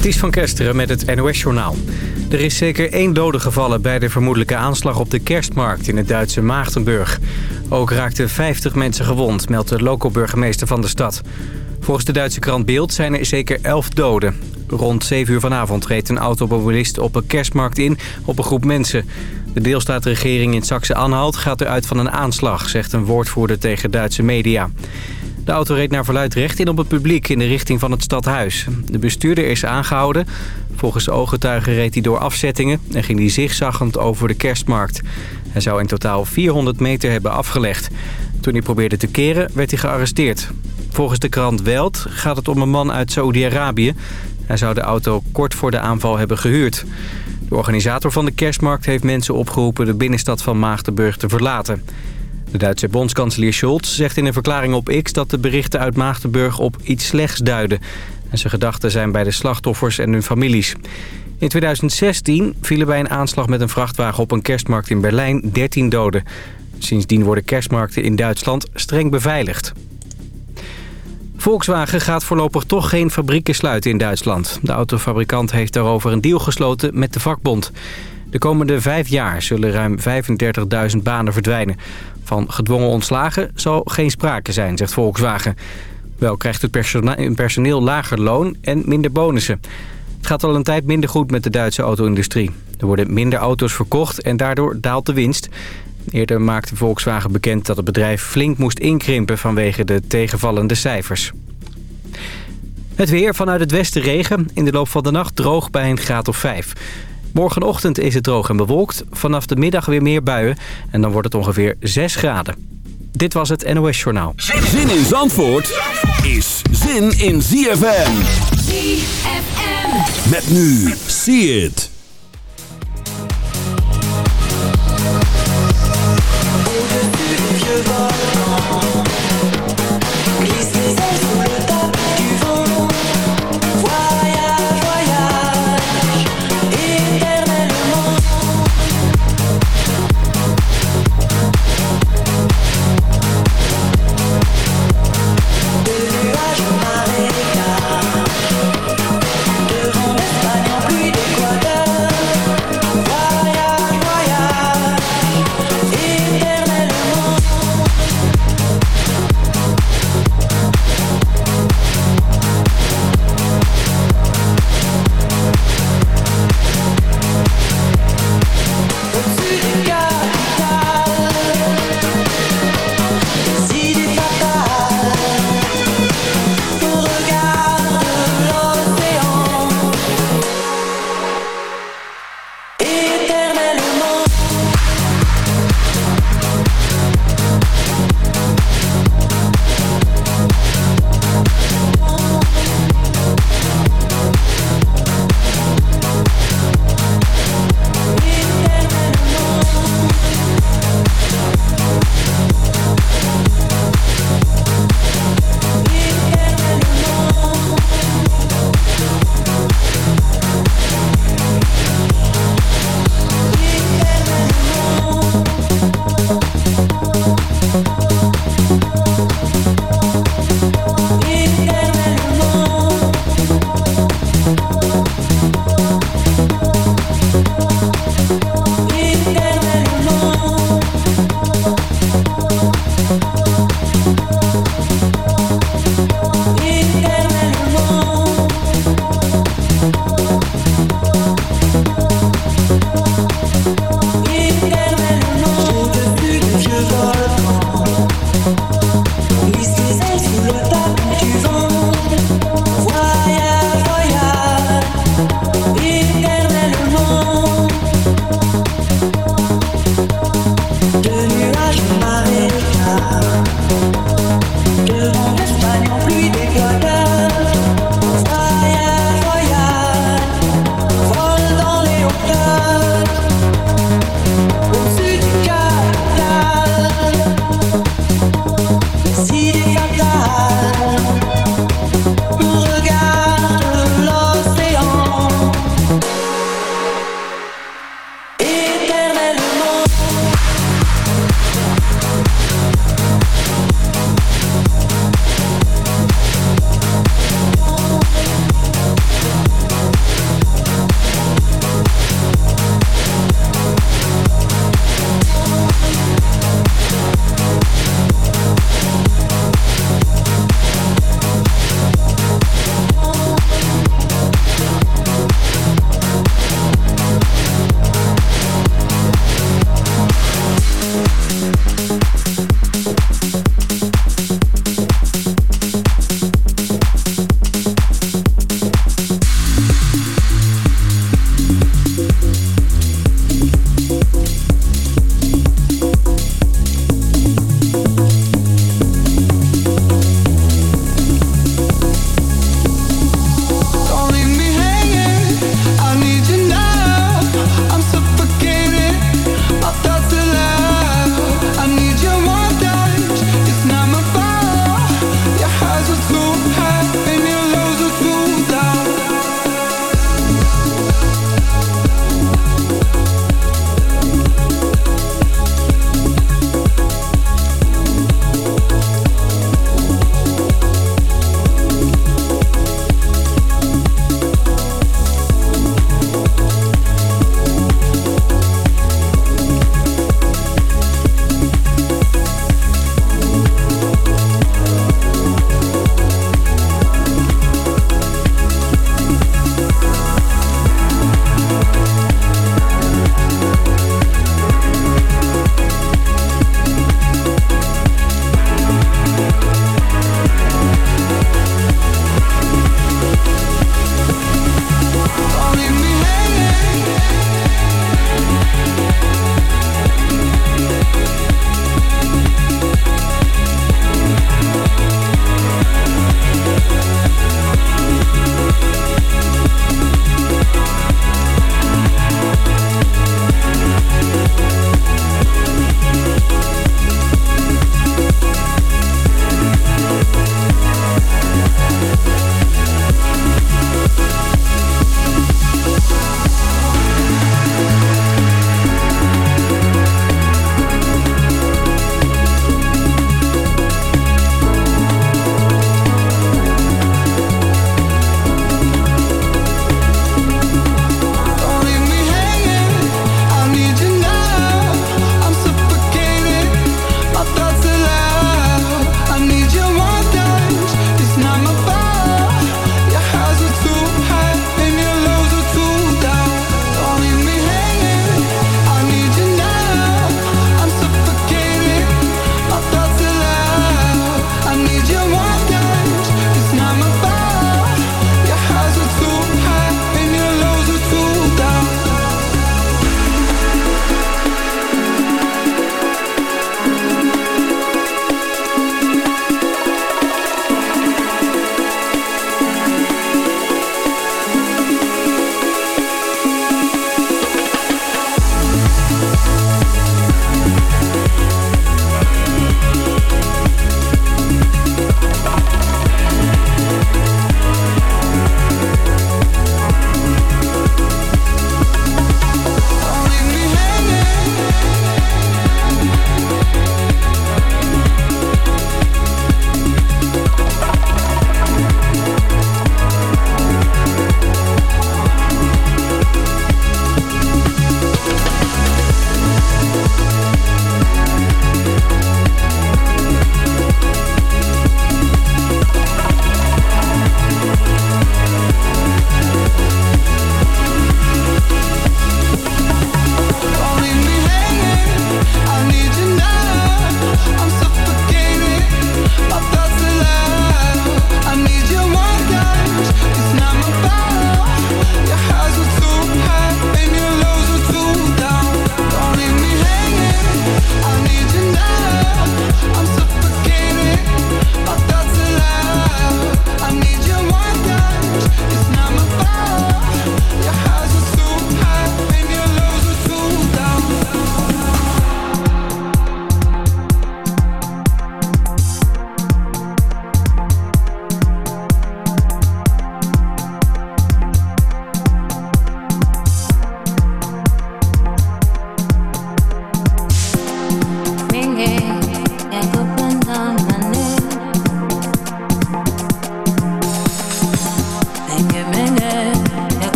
Ties van Kesteren met het NOS-journaal. Er is zeker één dode gevallen bij de vermoedelijke aanslag op de kerstmarkt in het Duitse Maagdenburg. Ook raakten 50 mensen gewond, meldt de loco-burgemeester van de stad. Volgens de Duitse krant Beeld zijn er zeker 11 doden. Rond 7 uur vanavond reed een automobilist op een kerstmarkt in op een groep mensen. De deelstaatregering in Saxe-Anhalt gaat eruit van een aanslag, zegt een woordvoerder tegen Duitse media. De auto reed naar verluid recht in op het publiek in de richting van het stadhuis. De bestuurder is aangehouden. Volgens de ooggetuigen reed hij door afzettingen en ging hij zigzaggend over de kerstmarkt. Hij zou in totaal 400 meter hebben afgelegd. Toen hij probeerde te keren werd hij gearresteerd. Volgens de krant Welt gaat het om een man uit Saoedi-Arabië. Hij zou de auto kort voor de aanval hebben gehuurd. De organisator van de kerstmarkt heeft mensen opgeroepen de binnenstad van Maagdenburg te verlaten. De Duitse bondskanselier Scholz zegt in een verklaring op X... dat de berichten uit Maagdenburg op iets slechts duiden. En zijn gedachten zijn bij de slachtoffers en hun families. In 2016 vielen bij een aanslag met een vrachtwagen op een kerstmarkt in Berlijn 13 doden. Sindsdien worden kerstmarkten in Duitsland streng beveiligd. Volkswagen gaat voorlopig toch geen fabrieken sluiten in Duitsland. De autofabrikant heeft daarover een deal gesloten met de vakbond. De komende vijf jaar zullen ruim 35.000 banen verdwijnen. Van gedwongen ontslagen zal geen sprake zijn, zegt Volkswagen. Wel krijgt het personeel lager loon en minder bonussen. Het gaat al een tijd minder goed met de Duitse auto-industrie. Er worden minder auto's verkocht en daardoor daalt de winst. Eerder maakte Volkswagen bekend dat het bedrijf flink moest inkrimpen vanwege de tegenvallende cijfers. Het weer vanuit het westen regen. In de loop van de nacht droog bij een graad of 5. Morgenochtend is het droog en bewolkt. Vanaf de middag weer meer buien. En dan wordt het ongeveer 6 graden. Dit was het NOS Journaal. Zin in Zandvoort is zin in ZFM. ZFM. Met nu. See it.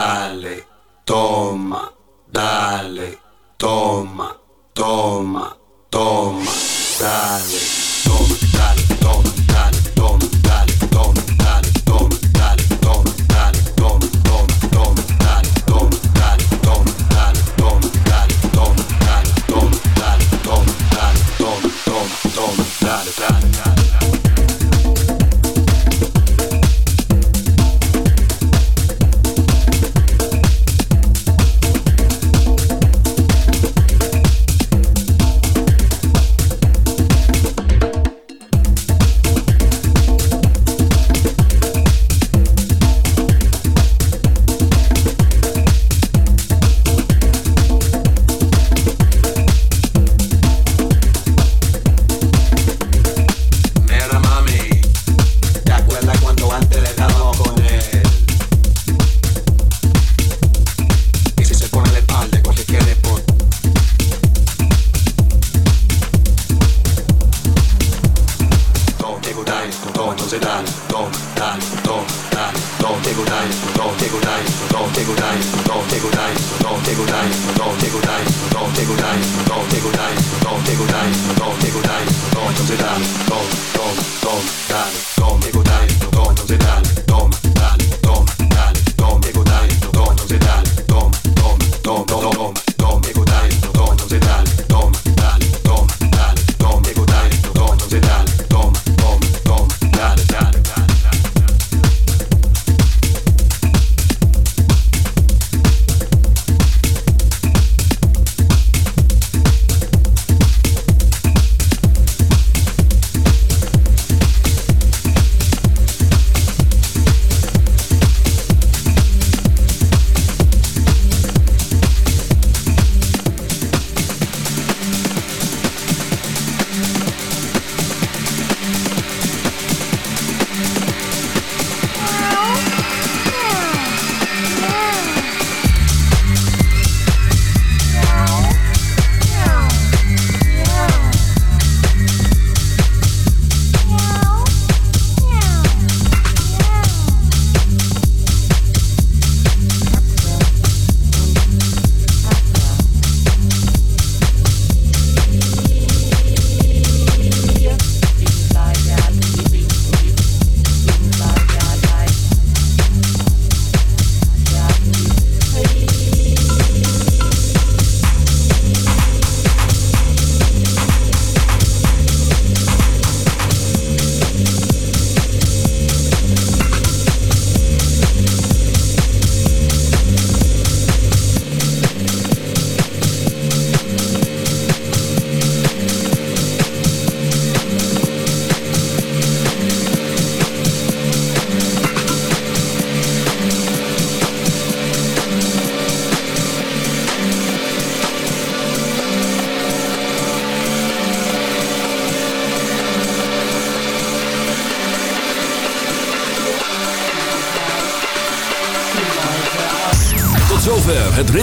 Dale, toma, dale, toma, toma, toma, dale,